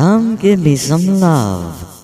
Come give me some love.